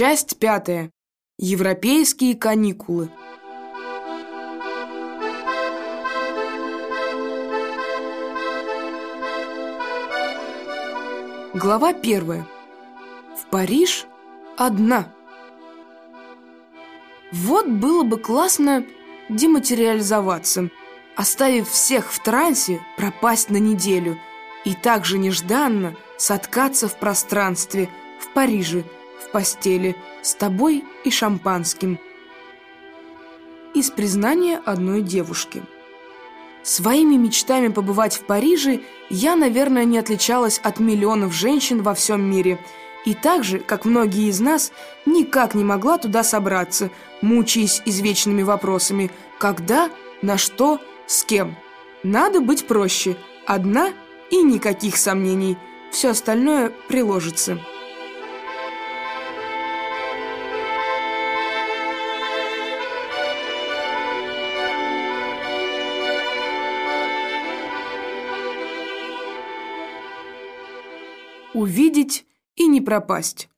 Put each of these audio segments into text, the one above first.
Часть пятая. Европейские каникулы. Глава первая. В Париж одна. Вот было бы классно дематериализоваться, оставив всех в трансе, пропасть на неделю и также нежданно соткаться в пространстве, в Париже, постели, с тобой и шампанским. Из признания одной девушки. Своими мечтами побывать в Париже я, наверное, не отличалась от миллионов женщин во всем мире – и так же, как многие из нас, никак не могла туда собраться, мучаясь извечными вопросами «когда?», «на что?», «с кем?». Надо быть проще. Одна и никаких сомнений. Все остальное приложится. Увидеть и не пропасть.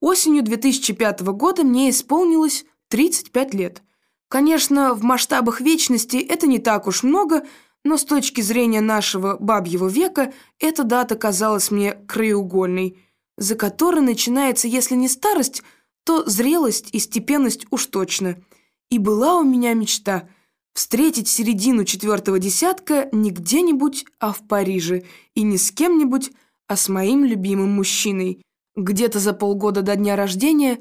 Осенью 2005 года мне исполнилось 35 лет. Конечно, в масштабах вечности это не так уж много, но с точки зрения нашего бабьего века эта дата казалась мне краеугольной, за которой начинается, если не старость, то зрелость и степенность уж точно. И была у меня мечта встретить середину четвертого десятка не где-нибудь, а в Париже, и не с кем-нибудь, а с моим любимым мужчиной. Где-то за полгода до дня рождения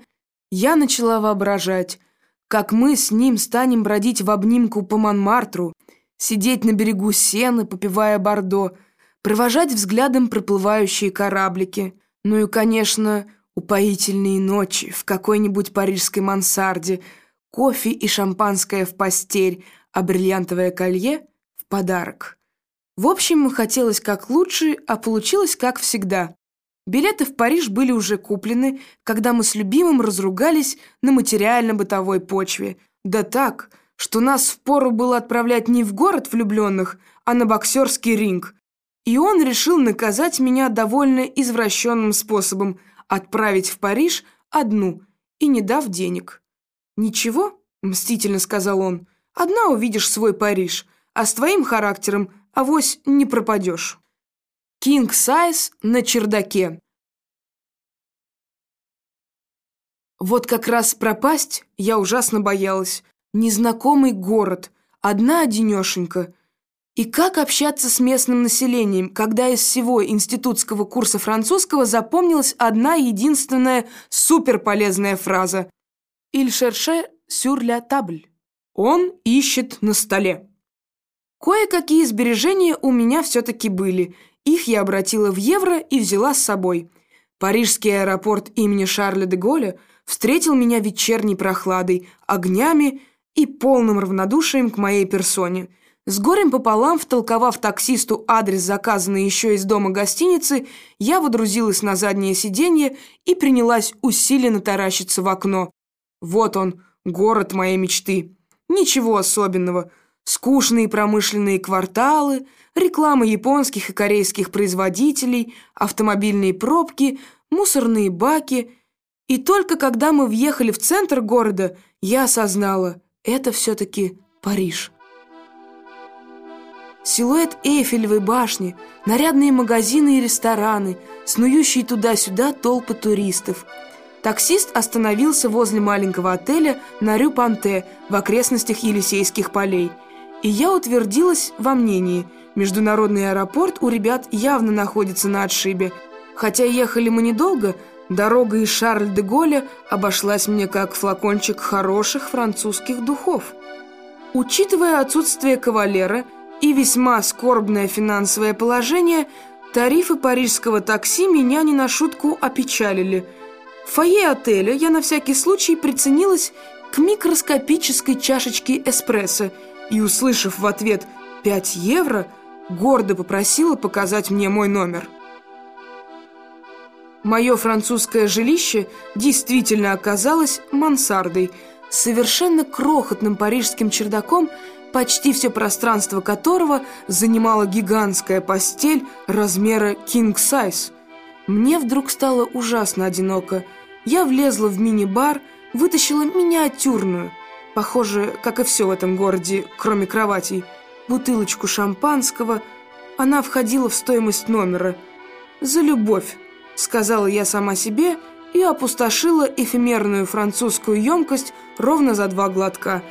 я начала воображать, как мы с ним станем бродить в обнимку по Монмартру, сидеть на берегу Сены, попивая бордо, провожать взглядом проплывающие кораблики, ну и, конечно, упоительные ночи в какой-нибудь парижской мансарде, кофе и шампанское в постель, а бриллиантовое колье в подарок. В общем, хотелось как лучше, а получилось как всегда. Билеты в Париж были уже куплены, когда мы с любимым разругались на материально-бытовой почве. Да так, что нас впору было отправлять не в город влюбленных, а на боксерский ринг. И он решил наказать меня довольно извращенным способом – отправить в Париж одну и не дав денег. «Ничего», – мстительно сказал он, – «одна увидишь свой Париж, а с твоим характером – авось не пропадешь. Кинг Сайз на чердаке. Вот как раз пропасть я ужасно боялась. Незнакомый город, одна одинешенька. И как общаться с местным населением, когда из всего институтского курса французского запомнилась одна единственная суперполезная фраза «Il cherche sur la table». Он ищет на столе. Кое-какие сбережения у меня все-таки были. Их я обратила в евро и взяла с собой. Парижский аэропорт имени Шарля де Голля встретил меня вечерней прохладой, огнями и полным равнодушием к моей персоне. С горем пополам, втолковав таксисту адрес, заказанный еще из дома гостиницы, я водрузилась на заднее сиденье и принялась усиленно таращиться в окно. Вот он, город моей мечты. Ничего особенного – Скучные промышленные кварталы, реклама японских и корейских производителей, автомобильные пробки, мусорные баки. И только когда мы въехали в центр города, я осознала, это все-таки Париж. Силуэт Эйфелевой башни, нарядные магазины и рестораны, снующие туда-сюда толпы туристов. Таксист остановился возле маленького отеля на Рю-Панте в окрестностях Елисейских полей – и я утвердилась во мнении. Международный аэропорт у ребят явно находится на отшибе. Хотя ехали мы недолго, дорога из Шарль-де-Голля обошлась мне как флакончик хороших французских духов. Учитывая отсутствие кавалера и весьма скорбное финансовое положение, тарифы парижского такси меня не на шутку опечалили. В фойе отеля я на всякий случай приценилась к микроскопической чашечке эспрессо – и, услышав в ответ «5 евро», гордо попросила показать мне мой номер. Мое французское жилище действительно оказалось мансардой, совершенно крохотным парижским чердаком, почти все пространство которого занимала гигантская постель размера king size. Мне вдруг стало ужасно одиноко. я влезла в мини-бар, вытащила миниатюрную, похоже, как и все в этом городе, кроме кроватей, бутылочку шампанского. Она входила в стоимость номера. «За любовь», — сказала я сама себе, и опустошила эфемерную французскую емкость ровно за два глотка,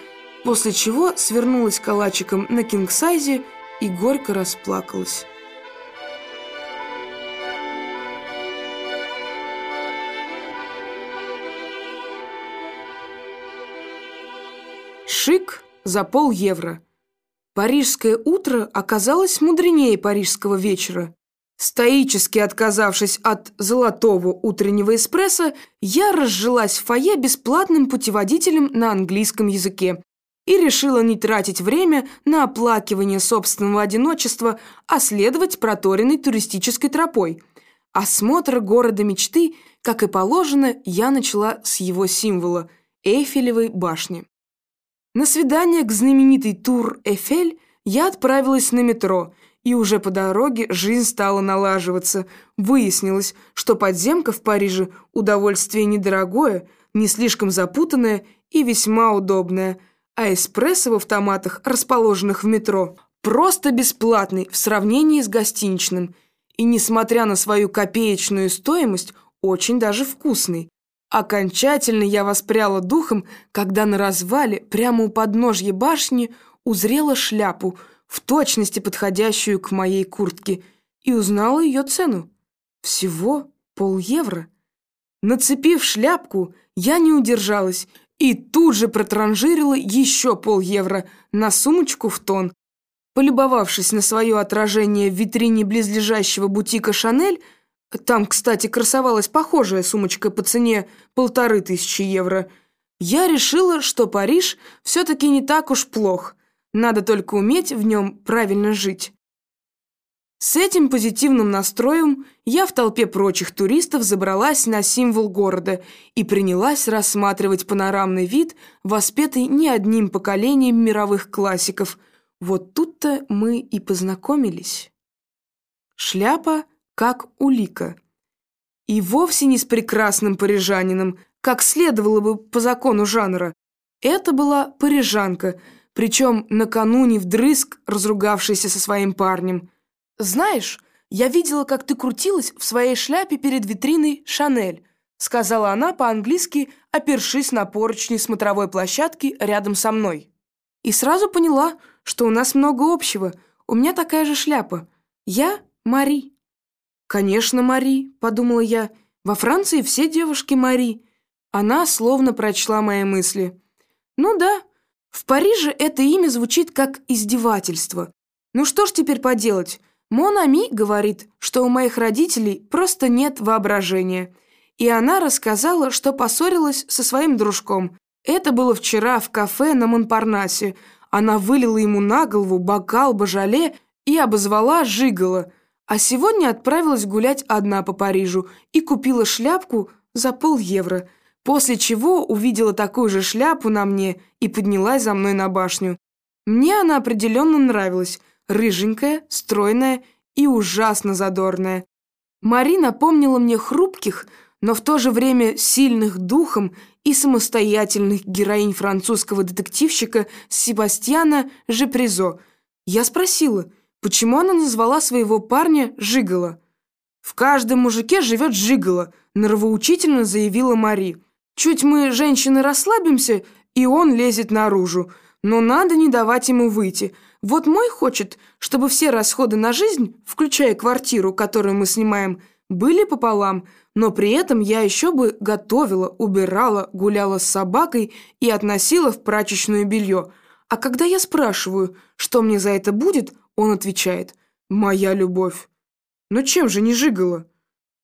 после чего свернулась калачиком на кингсайзе и горько расплакалась. Шик за пол евро. Парижское утро оказалось мудренее парижского вечера. Стоически отказавшись от золотого утреннего эспрессо, я разжилась в фойе бесплатным путеводителем на английском языке и решила не тратить время на оплакивание собственного одиночества, а следовать проторенной туристической тропой. Осмотр города мечты, как и положено, я начала с его символа – Эйфелевой башни. На свидание к знаменитой Тур Эфель я отправилась на метро, и уже по дороге жизнь стала налаживаться. Выяснилось, что подземка в Париже – удовольствие недорогое, не слишком запутанное и весьма удобное, а эспрессо в автоматах, расположенных в метро, просто бесплатный в сравнении с гостиничным. И, несмотря на свою копеечную стоимость, очень даже вкусный. Окончательно я воспряла духом, когда на развале, прямо у подножья башни, узрела шляпу, в точности подходящую к моей куртке, и узнала ее цену. Всего полевро. Нацепив шляпку, я не удержалась и тут же протранжирила еще полевро на сумочку в тон. Полюбовавшись на свое отражение в витрине близлежащего бутика «Шанель», там, кстати, красовалась похожая сумочка по цене полторы тысячи евро. Я решила, что Париж все-таки не так уж плох. Надо только уметь в нем правильно жить. С этим позитивным настроем я в толпе прочих туристов забралась на символ города и принялась рассматривать панорамный вид, воспетый не одним поколением мировых классиков. Вот тут-то мы и познакомились. Шляпа как улика. И вовсе не с прекрасным парижанином, как следовало бы по закону жанра. Это была парижанка, причем накануне вдрызг разругавшаяся со своим парнем. «Знаешь, я видела, как ты крутилась в своей шляпе перед витриной «Шанель», сказала она по-английски, опершись на поручни смотровой площадки рядом со мной. И сразу поняла, что у нас много общего. У меня такая же шляпа. Я Мари. «Конечно, Мари», — подумала я. «Во Франции все девушки Мари». Она словно прочла мои мысли. «Ну да, в Париже это имя звучит как издевательство. Ну что ж теперь поделать? Монами говорит, что у моих родителей просто нет воображения. И она рассказала, что поссорилась со своим дружком. Это было вчера в кафе на Монпарнасе. Она вылила ему на голову бокал божале и обозвала жигало. А сегодня отправилась гулять одна по Парижу и купила шляпку за пол евро, после чего увидела такую же шляпу на мне и поднялась за мной на башню. Мне она определенно нравилась, рыженькая, стройная и ужасно задорная. Мари напомнила мне хрупких, но в то же время сильных духом и самостоятельных героинь французского детективщика Себастьяна Жепризо. Я спросила – Почему она назвала своего парня Жигало? «В каждом мужике живет Жигало», – нравоучительно заявила Мари. «Чуть мы, женщины, расслабимся, и он лезет наружу. Но надо не давать ему выйти. Вот мой хочет, чтобы все расходы на жизнь, включая квартиру, которую мы снимаем, были пополам, но при этом я еще бы готовила, убирала, гуляла с собакой и относила в прачечную белье. А когда я спрашиваю, что мне за это будет – он отвечает «Моя любовь». Но чем же не жигала?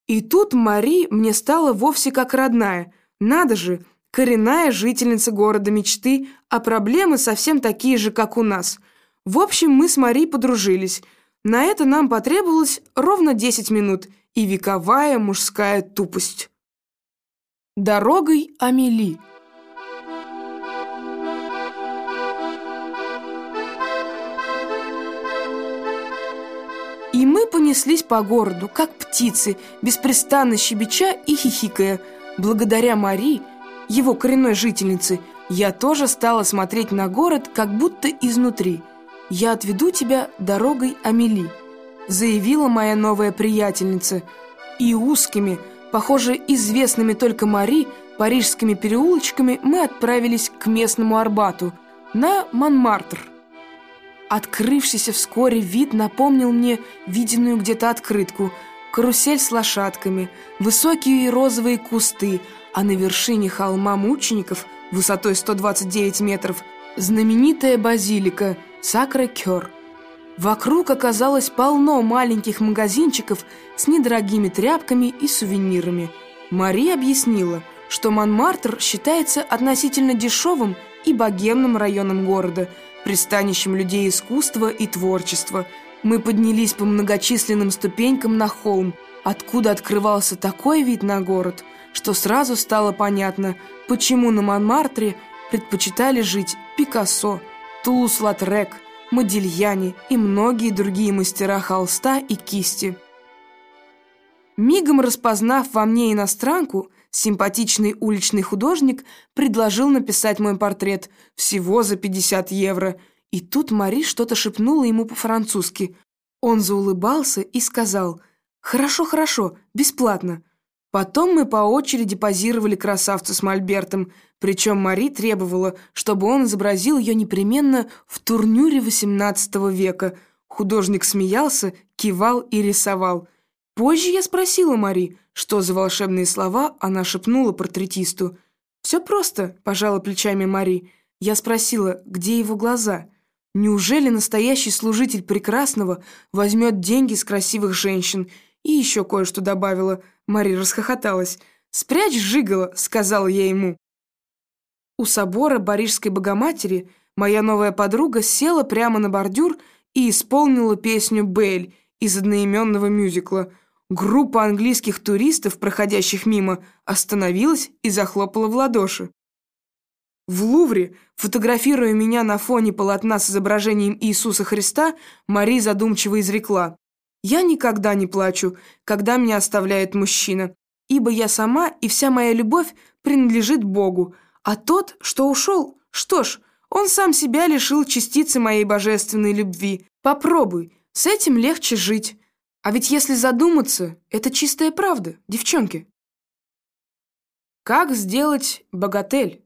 И тут Мари мне стала вовсе как родная. Надо же, коренная жительница города мечты, а проблемы совсем такие же, как у нас. В общем, мы с Мари подружились. На это нам потребовалось ровно 10 минут и вековая мужская тупость. Дорогой Амели. И мы понеслись по городу, как птицы, беспрестанно щебеча и хихикая. Благодаря Мари, его коренной жительнице, я тоже стала смотреть на город как будто изнутри. «Я отведу тебя дорогой Амели», заявила моя новая приятельница. И узкими, похоже, известными только Мари, парижскими переулочками мы отправились к местному Арбату, на Монмартр. Открывшийся вскоре вид напомнил мне виденную где-то открытку – карусель с лошадками, высокие розовые кусты, а на вершине холма мучеников высотой 129 метров знаменитая базилика Сакра-Кёр. Вокруг оказалось полно маленьких магазинчиков с недорогими тряпками и сувенирами. Мари объяснила, что Монмартр считается относительно дешевым и богемным районом города, пристанищем людей искусства и творчества – мы поднялись по многочисленным ступенькам на холм, откуда открывался такой вид на город, что сразу стало понятно, почему на Монмартре предпочитали жить Пикассо, Тулус-Латрек, Модильяне и многие другие мастера холста и кисти. Мигом распознав во мне иностранку, симпатичный уличный художник предложил написать мой портрет всего за 50 евро – и тут Мари что-то шепнула ему по-французски. Он заулыбался и сказал «Хорошо, хорошо, бесплатно». Потом мы по очереди позировали красавцу с Мольбертом, причем Мари требовала, чтобы он изобразил ее непременно в турнюре XVIII века. Художник смеялся, кивал и рисовал. Позже я спросила Мари, что за волшебные слова она шепнула портретисту. «Все просто», – пожала плечами Мари. Я спросила, где его глаза – Неужели настоящий служитель прекрасного возьмет деньги с красивых женщин? И еще кое-что добавила. Мари расхохоталась. «Спрячь жигало», — сказал я ему. У собора Парижской Богоматери моя новая подруга села прямо на бордюр и исполнила песню «Бель» из одноименного мюзикла. Группа английских туристов, проходящих мимо, остановилась и захлопала в ладоши. В Лувре, фотографируя меня на фоне полотна с изображением Иисуса Христа, Мари задумчиво изрекла. «Я никогда не плачу, когда меня оставляет мужчина, ибо я сама и вся моя любовь принадлежит Богу, а тот, что ушел, что ж, он сам себя лишил частицы моей божественной любви. Попробуй, с этим легче жить. А ведь если задуматься, это чистая правда, девчонки». Как сделать богатель?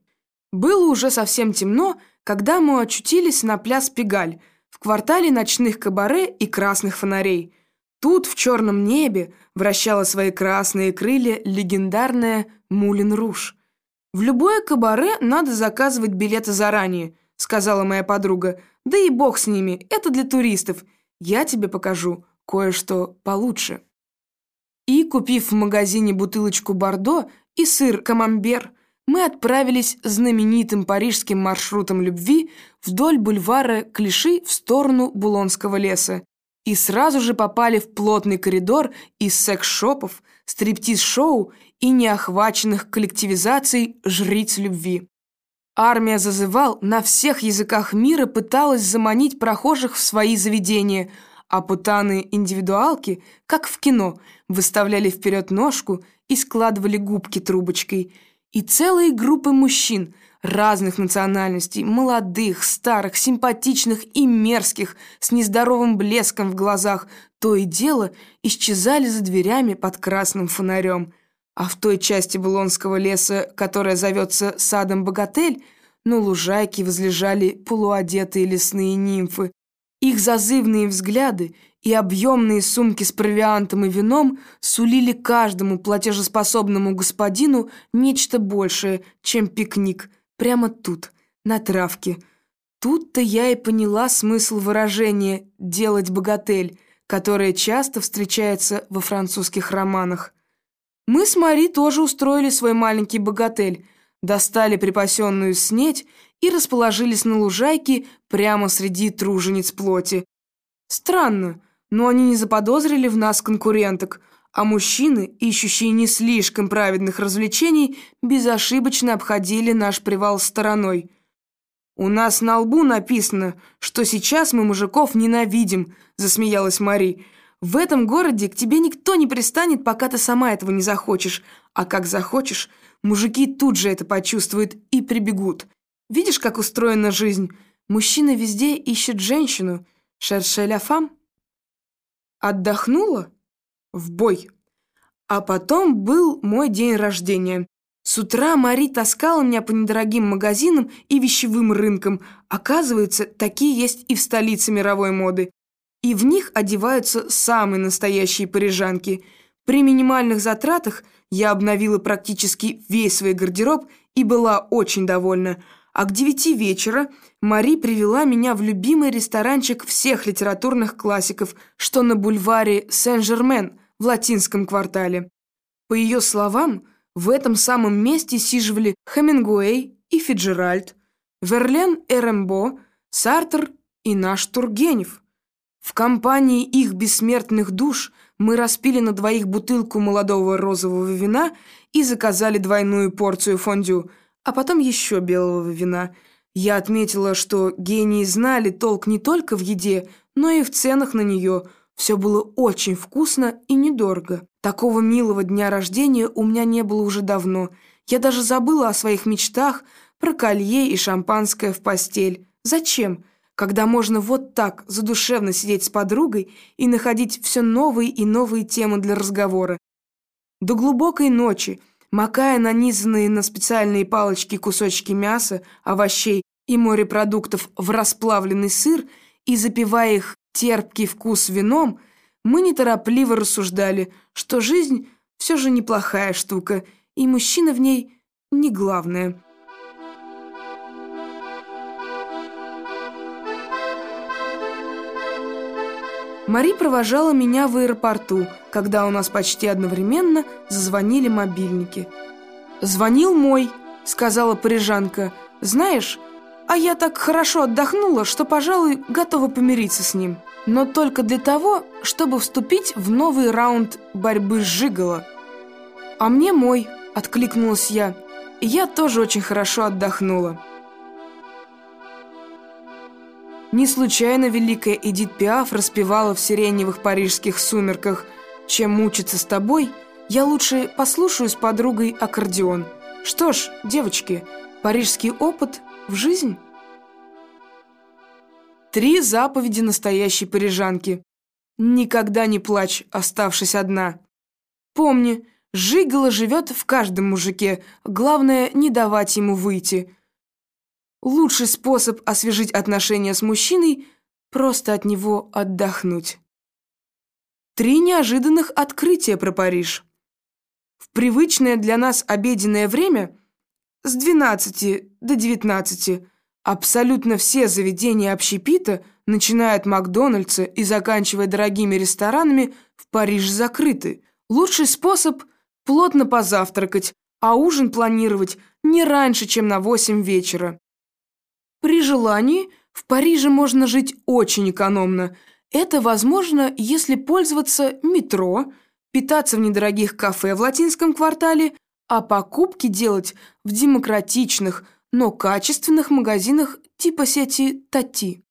Было уже совсем темно, когда мы очутились на пляс Пегаль, в квартале ночных кабаре и красных фонарей. Тут, в черном небе, вращала свои красные крылья легендарная Мулин Руж. «В любое кабаре надо заказывать билеты заранее», — сказала моя подруга. «Да и бог с ними, это для туристов. Я тебе покажу кое-что получше». И, купив в магазине бутылочку Бордо и сыр камамбер, мы отправились знаменитым парижским маршрутом любви вдоль бульвара Клиши в сторону Булонского леса и сразу же попали в плотный коридор из секс-шопов, стриптиз-шоу и неохваченных коллективизаций жриц любви. Армия зазывал на всех языках мира пыталась заманить прохожих в свои заведения, а путаны-индивидуалки, как в кино, выставляли вперед ножку и складывали губки трубочкой – и целые группы мужчин разных национальностей, молодых, старых, симпатичных и мерзких, с нездоровым блеском в глазах, то и дело исчезали за дверями под красным фонарем. А в той части Булонского леса, которая зовется садом Богатель, на лужайке возлежали полуодетые лесные нимфы. Их зазывные взгляды и объемные сумки с провиантом и вином сулили каждому платежеспособному господину нечто большее, чем пикник, прямо тут, на травке. Тут-то я и поняла смысл выражения «делать богатель», которое часто встречается во французских романах. Мы с Мари тоже устроили свой маленький богатель, достали припасенную снеть и расположились на лужайке прямо среди тружениц плоти. Странно, но они не заподозрили в нас конкуренток, а мужчины, ищущие не слишком праведных развлечений, безошибочно обходили наш привал стороной. «У нас на лбу написано, что сейчас мы мужиков ненавидим», — засмеялась Мари. В этом городе к тебе никто не пристанет, пока ты сама этого не захочешь. А как захочешь, мужики тут же это почувствуют и прибегут. Видишь, как устроена жизнь? Мужчина везде ищет женщину. Шершеля фам. Отдохнула? В бой. А потом был мой день рождения. С утра Мари таскала меня по недорогим магазинам и вещевым рынкам. Оказывается, такие есть и в столице мировой моды. И в них одеваются самые настоящие парижанки. При минимальных затратах я обновила практически весь свой гардероб и была очень довольна. А к девяти вечера Мари привела меня в любимый ресторанчик всех литературных классиков, что на бульваре Сен-Жермен в латинском квартале. По ее словам, в этом самом месте сиживали Хемингуэй и Фиджеральд, Верлен и Сартер и наш Тургенев. В компании их бессмертных душ мы распили на двоих бутылку молодого розового вина и заказали двойную порцию фондю, а потом еще белого вина. Я отметила, что гении знали толк не только в еде, но и в ценах на нее – все было очень вкусно и недорого. Такого милого дня рождения у меня не было уже давно. Я даже забыла о своих мечтах про колье и шампанское в постель. Зачем? Когда можно вот так задушевно сидеть с подругой и находить все новые и новые темы для разговора. До глубокой ночи, макая нанизанные на специальные палочки кусочки мяса, овощей и морепродуктов в расплавленный сыр и запивая их терпкий вкус вином, мы неторопливо рассуждали, что жизнь все же неплохая штука, и мужчина в ней не главное. Мари провожала меня в аэропорту, когда у нас почти одновременно зазвонили мобильники. «Звонил мой», — сказала парижанка. «Знаешь, а я так хорошо отдохнула, что, пожалуй, готова помириться с ним. Но только для того, чтобы вступить в новый раунд борьбы с Жиголо. «А мне мой», — откликнулась я. Я тоже очень хорошо отдохнула. Не случайно великая Эдит Пиаф распевала в сиреневых парижских сумерках «Чем мучиться с тобой, я лучше послушаю с подругой аккордеон». Что ж, девочки, парижский опыт — в жизнь? Три заповеди настоящей парижанки. Никогда не плачь, оставшись одна. Помни, Жигало живет в каждом мужике, главное не давать ему выйти. Лучший способ освежить отношения с мужчиной – просто от него отдохнуть. Три неожиданных открытия про Париж. В привычное для нас обеденное время – с 12 до 19 абсолютно все заведения общепита, начиная от Макдональдса и заканчивая дорогими ресторанами, в Париже закрыты. Лучший способ – плотно позавтракать, а ужин планировать не раньше, чем на 8 вечера. При желании в Париже можно жить очень экономно. Это возможно, если пользоваться метро, питаться в недорогих кафе в латинском квартале а покупки делать в демократичных, но качественных магазинах типа сети Тати.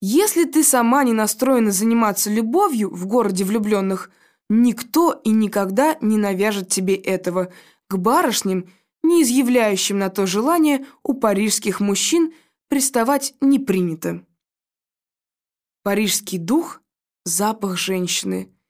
Если ты сама не настроена заниматься любовью в городе влюбленных, никто и никогда не навяжет тебе этого. К барышням, не изъявляющим на то желание, у парижских мужчин приставать не принято. Парижский дух – запах женщины –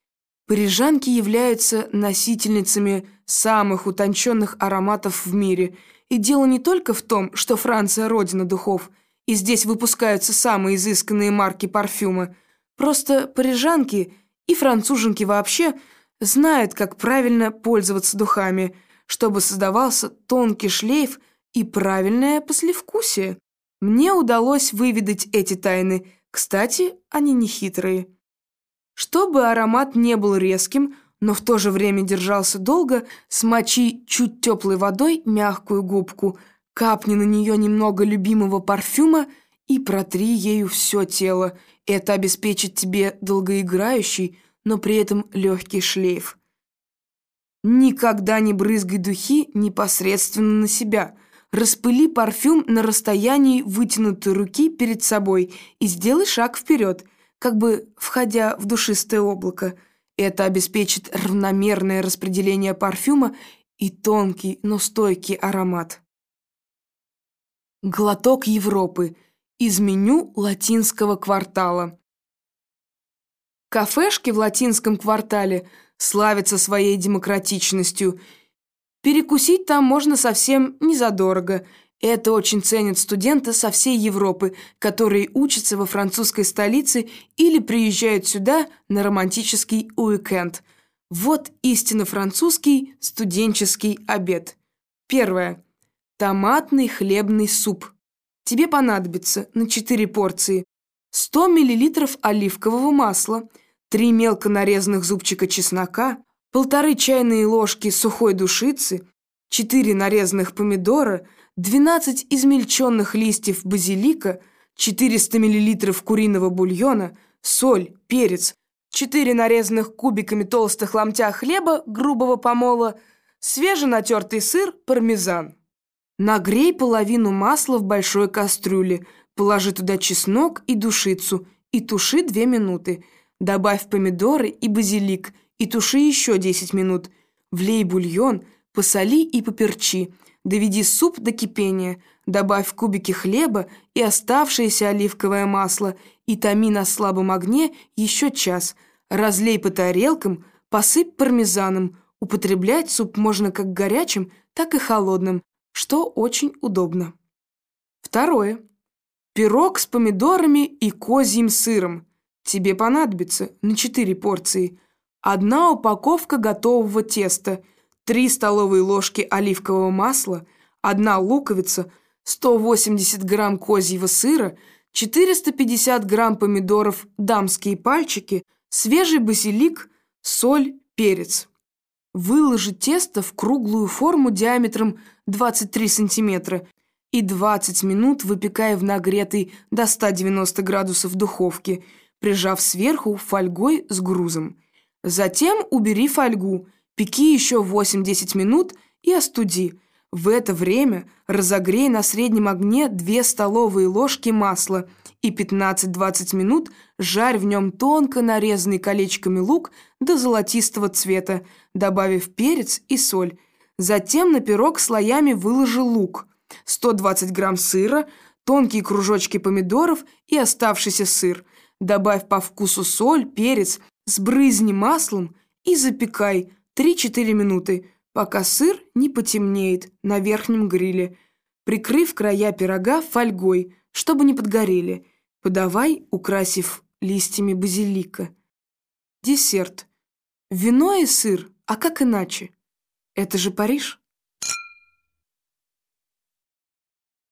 Парижанки являются носительницами самых утонченных ароматов в мире. И дело не только в том, что Франция – родина духов, и здесь выпускаются самые изысканные марки парфюма. Просто парижанки и француженки вообще знают, как правильно пользоваться духами, чтобы создавался тонкий шлейф и правильное послевкусие. Мне удалось выведать эти тайны. Кстати, они не хитрые. Чтобы аромат не был резким, но в то же время держался долго, смочи чуть теплой водой мягкую губку, капни на нее немного любимого парфюма и протри ею все тело. Это обеспечит тебе долгоиграющий, но при этом легкий шлейф. Никогда не брызгай духи непосредственно на себя. Распыли парфюм на расстоянии вытянутой руки перед собой и сделай шаг вперед – как бы входя в душистое облако. Это обеспечит равномерное распределение парфюма и тонкий, но стойкий аромат. Глоток Европы из меню латинского квартала. Кафешки в латинском квартале славятся своей демократичностью. Перекусить там можно совсем незадорого – это очень ценят студенты со всей Европы, которые учатся во французской столице или приезжают сюда на романтический уикенд. Вот истинно французский студенческий обед. Первое. Томатный хлебный суп. Тебе понадобится на 4 порции 100 мл оливкового масла, 3 мелко нарезанных зубчика чеснока, полторы чайные ложки сухой душицы, 4 нарезанных помидора – 12 измельченных листьев базилика, 400 мл куриного бульона, соль, перец, 4 нарезанных кубиками толстых ломтя хлеба грубого помола, свеженатертый сыр, пармезан. Нагрей половину масла в большой кастрюле, положи туда чеснок и душицу и туши 2 минуты. Добавь помидоры и базилик и туши еще 10 минут. Влей бульон, посоли и поперчи – Доведи суп до кипения, добавь кубики хлеба и оставшееся оливковое масло и томи на слабом огне еще час. Разлей по тарелкам, посыпь пармезаном. Употреблять суп можно как горячим, так и холодным, что очень удобно. Второе. Пирог с помидорами и козьим сыром. Тебе понадобится на 4 порции. Одна упаковка готового теста – 3 столовые ложки оливкового масла, 1 луковица, 180 грамм козьего сыра, 450 грамм помидоров дамские пальчики, свежий базилик, соль, перец. Выложи тесто в круглую форму диаметром 23 сантиметра и 20 минут выпекай в нагретой до 190 градусов духовке, прижав сверху фольгой с грузом. Затем убери фольгу – Пеки еще 8-10 минут и остуди. В это время разогрей на среднем огне 2 столовые ложки масла и 15-20 минут жарь в нем тонко нарезанный колечками лук до золотистого цвета, добавив перец и соль. Затем на пирог слоями выложи лук, 120 грамм сыра, тонкие кружочки помидоров и оставшийся сыр. Добавь по вкусу соль, перец, сбрызни маслом и запекай – 3-4 минуты, пока сыр не потемнеет на верхнем гриле, прикрыв края пирога фольгой, чтобы не подгорели. Подавай, украсив листьями базилика. Десерт. Вино и сыр, а как иначе? Это же Париж.